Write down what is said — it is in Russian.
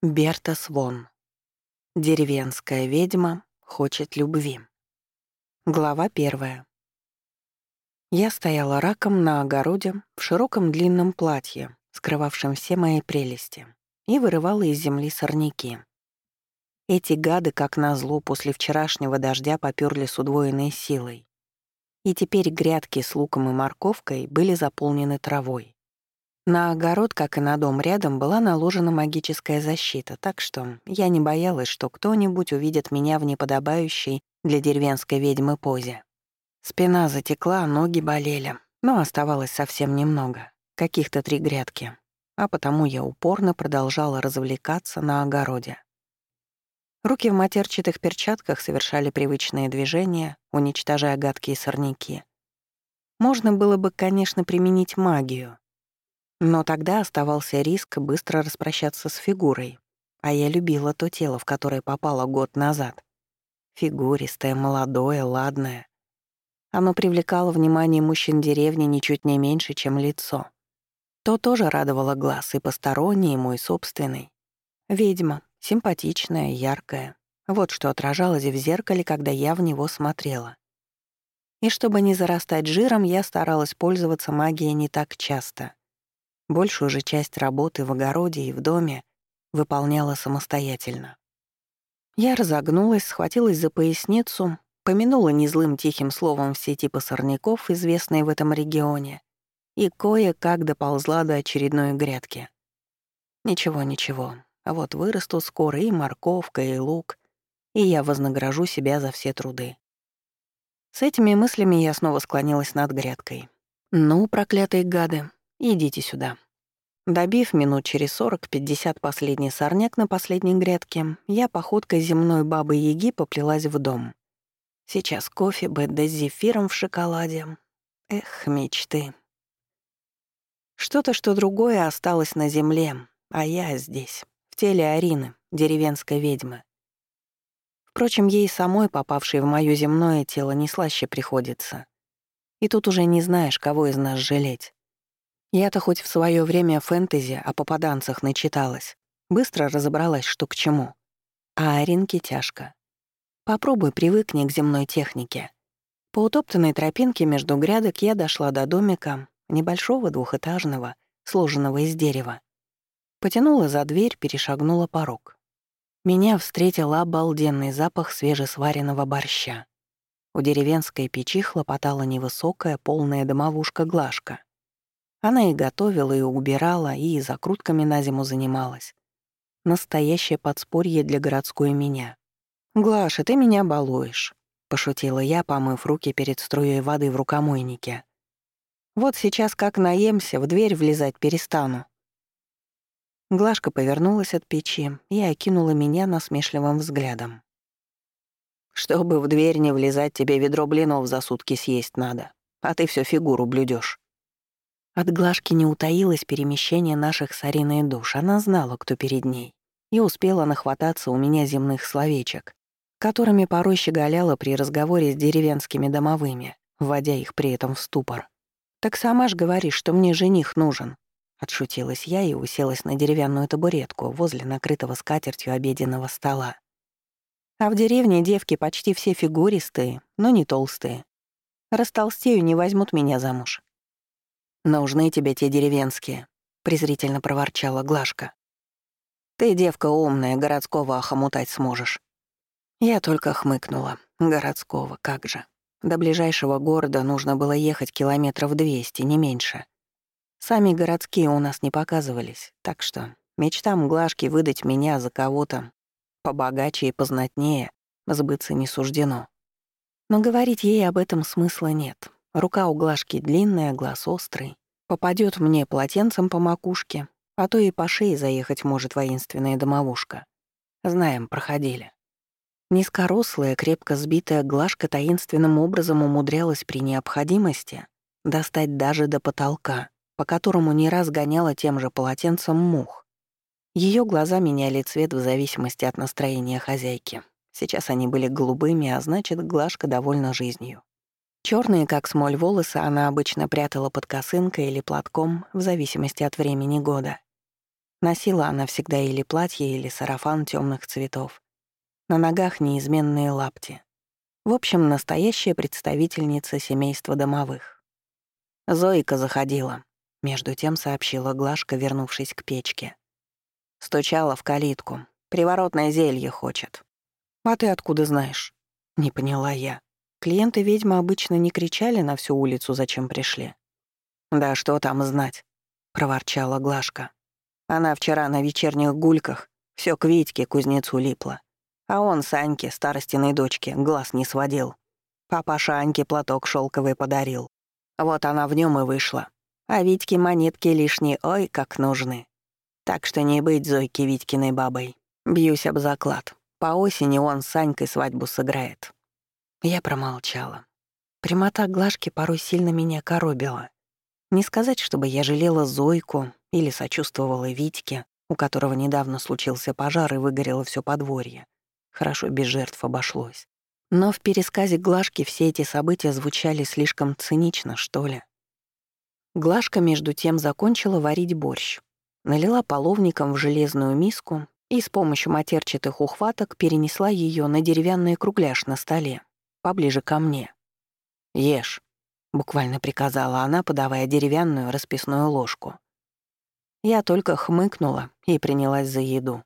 Берта Свон. Деревенская ведьма хочет любви. Глава первая. Я стояла раком на огороде в широком длинном платье, скрывавшем все мои прелести, и вырывала из земли сорняки. Эти гады, как назло, после вчерашнего дождя попёрли с удвоенной силой. И теперь грядки с луком и морковкой были заполнены травой. На огород, как и на дом рядом, была наложена магическая защита, так что я не боялась, что кто-нибудь увидит меня в неподобающей для деревенской ведьмы позе. Спина затекла, ноги болели, но оставалось совсем немного, каких-то три грядки, а потому я упорно продолжала развлекаться на огороде. Руки в матерчатых перчатках совершали привычные движения, уничтожая гадкие сорняки. Можно было бы, конечно, применить магию, но тогда оставался риск быстро распрощаться с фигурой, а я любила то тело, в которое попала год назад. Фигуристое, молодое, ладное. Оно привлекало внимание мужчин деревни ничуть не меньше, чем лицо. То тоже радовало глаз, и посторонний, и мой собственный. Ведьма, симпатичная, яркая. Вот что отражалось в зеркале, когда я в него смотрела. И чтобы не зарастать жиром, я старалась пользоваться магией не так часто. Большую же часть работы в огороде и в доме выполняла самостоятельно. Я разогнулась, схватилась за поясницу, помянула незлым тихим словом все типы сорняков, известные в этом регионе, и кое-как доползла до очередной грядки. Ничего, ничего, а вот вырастут скоро и морковка, и лук, и я вознагражу себя за все труды. С этими мыслями я снова склонилась над грядкой. «Ну, проклятые гады, Идите сюда». Добив минут через 40-50 последний сорняк на последней грядке, я походкой земной бабы-яги поплелась в дом. Сейчас кофе, бэдда с зефиром в шоколаде. Эх, мечты. Что-то, что другое осталось на земле, а я здесь, в теле Арины, деревенской ведьмы. Впрочем, ей самой, попавшей в моё земное тело, не слаще приходится. И тут уже не знаешь, кого из нас жалеть. Я-то хоть в свое время фэнтези о попаданцах начиталась. Быстро разобралась, что к чему. А Аринке тяжко. Попробуй привыкни к земной технике. По утоптанной тропинке между грядок я дошла до домика, небольшого двухэтажного, сложенного из дерева. Потянула за дверь, перешагнула порог. Меня встретил обалденный запах свежесваренного борща. У деревенской печи хлопотала невысокая, полная домовушка Глашка. Она и готовила, и убирала, и закрутками на зиму занималась. Настоящее подспорье для городской меня. «Глаша, ты меня балуешь», — пошутила я, помыв руки перед струей воды в рукомойнике. «Вот сейчас как наемся, в дверь влезать перестану». Глашка повернулась от печи и окинула меня насмешливым взглядом. «Чтобы в дверь не влезать, тебе ведро блинов за сутки съесть надо, а ты всю фигуру блюдешь. От Глашки не утаилось перемещение наших с Ариной душ. Она знала, кто перед ней, и успела нахвататься у меня земных словечек, которыми порой щеголяла при разговоре с деревенскими домовыми, вводя их при этом в ступор. «Так сама ж говоришь, что мне жених нужен», — отшутилась я и уселась на деревянную табуретку возле накрытого скатертью обеденного стола. А в деревне девки почти все фигуристые, но не толстые. Растолстею не возьмут меня замуж. «Нужны тебе те деревенские», — презрительно проворчала Глашка. «Ты, девка умная, городского охомутать сможешь». Я только хмыкнула. Городского, как же. До ближайшего города нужно было ехать километров двести, не меньше. Сами городские у нас не показывались, так что мечтам Глашки выдать меня за кого-то побогаче и познатнее сбыться не суждено. Но говорить ей об этом смысла нет. Рука у Глашки длинная, глаз острый. Попадет мне полотенцем по макушке, а то и по шее заехать может воинственная домовушка. Знаем, проходили. Низкорослая, крепко сбитая Глашка таинственным образом умудрялась при необходимости достать даже до потолка, по которому не раз гоняла тем же полотенцем мух. Ее глаза меняли цвет в зависимости от настроения хозяйки. Сейчас они были голубыми, а значит, Глашка довольна жизнью. Черные, как смоль, волосы она обычно прятала под косынкой или платком, в зависимости от времени года. Носила она всегда или платье, или сарафан темных цветов. На ногах неизменные лапти. В общем, настоящая представительница семейства домовых. Зоика заходила. Между тем сообщила Глашка, вернувшись к печке. Стучала в калитку. Приворотное зелье хочет. «А ты откуда знаешь?» Не поняла я. Клиенты ведьмы обычно не кричали на всю улицу, зачем пришли. «Да что там знать?» — проворчала Глашка. Она вчера на вечерних гульках все к Витьке кузнецу липла. А он Саньке, старостиной дочке, глаз не сводил. Папаша Аньке платок шелковый подарил. Вот она в нем и вышла. А Витьке монетки лишние, ой, как нужны. Так что не быть Зойке Витькиной бабой. Бьюсь об заклад. По осени он с Санькой свадьбу сыграет. Я промолчала. Прямота Глашки порой сильно меня коробила. Не сказать, чтобы я жалела Зойку или сочувствовала Витьке, у которого недавно случился пожар и выгорело все подворье. Хорошо без жертв обошлось. Но в пересказе Глашки все эти события звучали слишком цинично, что ли. Глашка, между тем, закончила варить борщ налила половником в железную миску и с помощью матерчатых ухваток перенесла ее на деревянный кругляш на столе, поближе ко мне. «Ешь», — буквально приказала она, подавая деревянную расписную ложку. Я только хмыкнула и принялась за еду.